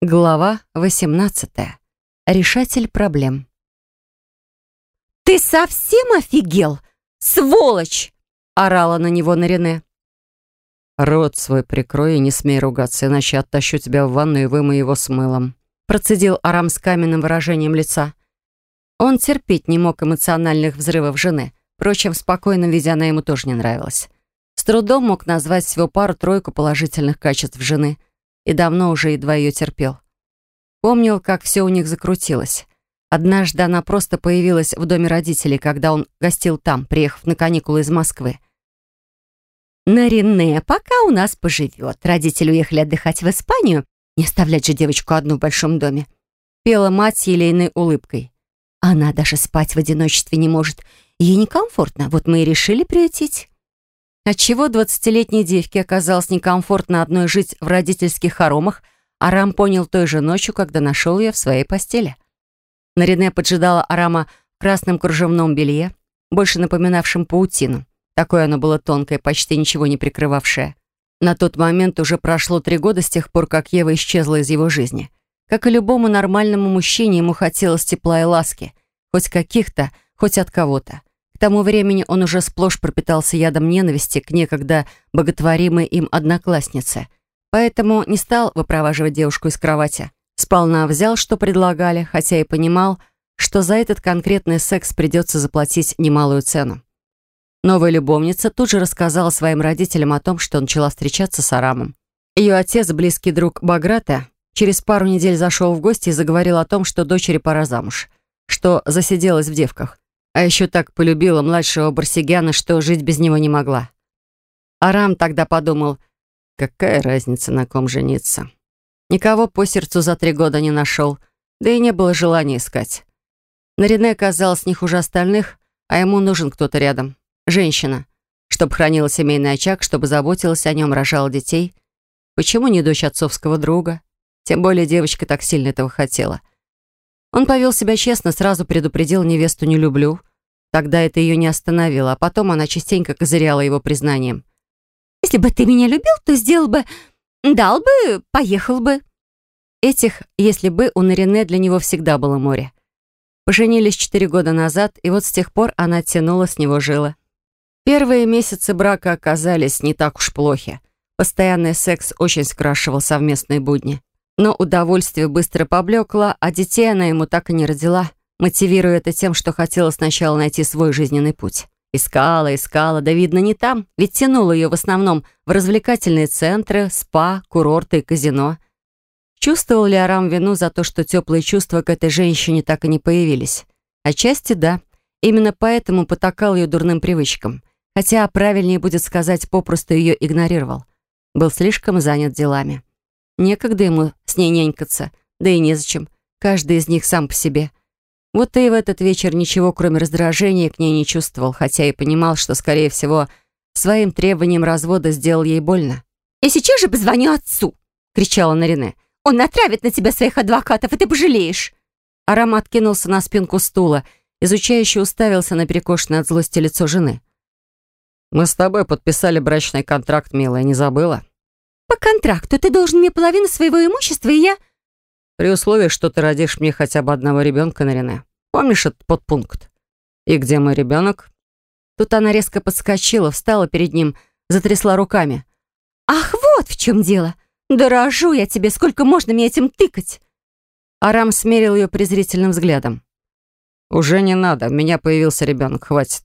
Глава 18. Решатель проблем. «Ты совсем офигел? Сволочь!» — орала на него Нарине. «Рот свой прикрой и не смей ругаться, иначе оттащу тебя в ванну и вымою его с мылом», — процедил Арам с каменным выражением лица. Он терпеть не мог эмоциональных взрывов жены. Впрочем, в спокойном виде она ему тоже не нравилась. С трудом мог назвать всего пару-тройку положительных качеств жены и давно уже едва ее терпел. Помнил, как все у них закрутилось. Однажды она просто появилась в доме родителей, когда он гостил там, приехав на каникулы из Москвы. «Нарине пока у нас поживет. Родители уехали отдыхать в Испанию. Не оставлять же девочку одну в большом доме», — пела мать с елейной улыбкой. «Она даже спать в одиночестве не может. Ей некомфортно. Вот мы и решили приютить». Отчего двадцатилетней девке оказалось некомфортно одной жить в родительских хоромах, Арам понял той же ночью, когда нашел ее в своей постели. Нарине поджидала Арама в красном кружевном белье, больше напоминавшем паутину. Такое оно было тонкое, почти ничего не прикрывавшее. На тот момент уже прошло три года с тех пор, как Ева исчезла из его жизни. Как и любому нормальному мужчине, ему хотелось тепла и ласки. Хоть каких-то, хоть от кого-то. К тому времени он уже сплошь пропитался ядом ненависти к некогда боготворимой им однокласснице. Поэтому не стал выпроваживать девушку из кровати. Сполна взял, что предлагали, хотя и понимал, что за этот конкретный секс придется заплатить немалую цену. Новая любовница тут же рассказала своим родителям о том, что начала встречаться с Арамом. Ее отец, близкий друг Баграта, через пару недель зашел в гости и заговорил о том, что дочери пора замуж, что засиделась в девках. А еще так полюбила младшего Барсигяна, что жить без него не могла. Арам тогда подумал, какая разница, на ком жениться. Никого по сердцу за три года не нашел, да и не было желания искать. Нарине казалось не хуже остальных, а ему нужен кто-то рядом. Женщина, чтобы хранила семейный очаг, чтобы заботилась о нем, рожала детей. Почему не дочь отцовского друга? Тем более девочка так сильно этого хотела. Он повел себя честно, сразу предупредил невесту «не люблю», Тогда это ее не остановило, а потом она частенько козыряла его признанием. «Если бы ты меня любил, то сделал бы... дал бы, поехал бы». Этих «если бы» у Нарине для него всегда было море. Поженились четыре года назад, и вот с тех пор она тянула с него жила. Первые месяцы брака оказались не так уж плохи. Постоянный секс очень скрашивал совместные будни. Но удовольствие быстро поблекло, а детей она ему так и не родила мотивируя это тем, что хотела сначала найти свой жизненный путь. Искала, искала, да видно не там, ведь тянула ее в основном в развлекательные центры, спа, курорты и казино. Чувствовал ли Арам вину за то, что теплые чувства к этой женщине так и не появились? Отчасти да. Именно поэтому потакал ее дурным привычкам. Хотя правильнее будет сказать, попросту ее игнорировал. Был слишком занят делами. Некогда ему с ней нянькаться, да и незачем. Каждый из них сам по себе. Вот и в этот вечер ничего, кроме раздражения, к ней не чувствовал, хотя и понимал, что, скорее всего, своим требованием развода сделал ей больно. «Я сейчас же позвоню отцу!» — кричала Нарине. «Он натравит на тебя своих адвокатов, и ты пожалеешь!» Арам откинулся на спинку стула, изучающе уставился на перекошенное от злости лицо жены. «Мы с тобой подписали брачный контракт, милая, не забыла?» «По контракту ты должен мне половину своего имущества, и я...» При условии, что ты родишь мне хотя бы одного ребенка, Нарине. Помнишь этот подпункт? И где мой ребенок? Тут она резко подскочила, встала перед ним, затрясла руками. «Ах, вот в чем дело! Дорожу я тебе, сколько можно мне этим тыкать!» Арам смерил ее презрительным взглядом. «Уже не надо, у меня появился ребенок, хватит».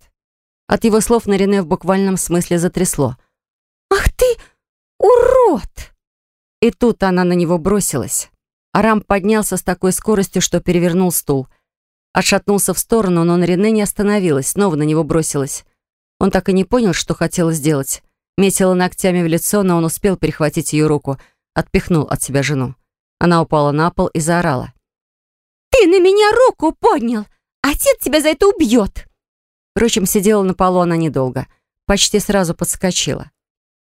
От его слов Нарине в буквальном смысле затрясло. «Ах ты, урод!» И тут она на него бросилась. Арам поднялся с такой скоростью, что перевернул стул. Отшатнулся в сторону, но Нарине не остановилась, снова на него бросилась. Он так и не понял, что хотела сделать. Метила ногтями в лицо, но он успел перехватить ее руку, отпихнул от себя жену. Она упала на пол и заорала. «Ты на меня руку поднял! Отец тебя за это убьет!» Впрочем, сидела на полу она недолго. Почти сразу подскочила.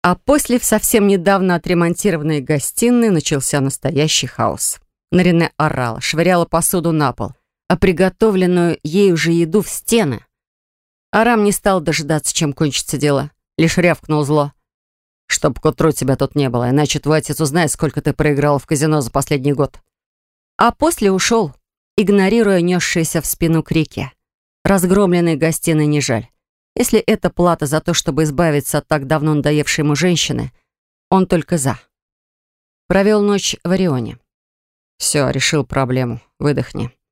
А после в совсем недавно отремонтированной гостиной начался настоящий хаос. Нарине орала, швыряла посуду на пол, а приготовленную ей уже еду в стены. Арам не стал дожидаться, чем кончится дело, лишь рявкнул зло. Чтоб к утру тебя тут не было, иначе твой отец узнает, сколько ты проиграл в казино за последний год. А после ушел, игнорируя несшиеся в спину крики. Разгромленной гостиной не жаль. Если это плата за то, чтобы избавиться от так давно надоевшей ему женщины, он только за. Провел ночь в Орионе. «Все, решил проблему. Выдохни», —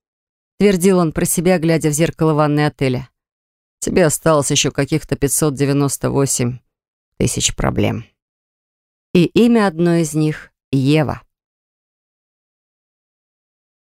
твердил он про себя, глядя в зеркало ванной отеля. «Тебе осталось еще каких-то 598 тысяч проблем». И имя одной из них — Ева.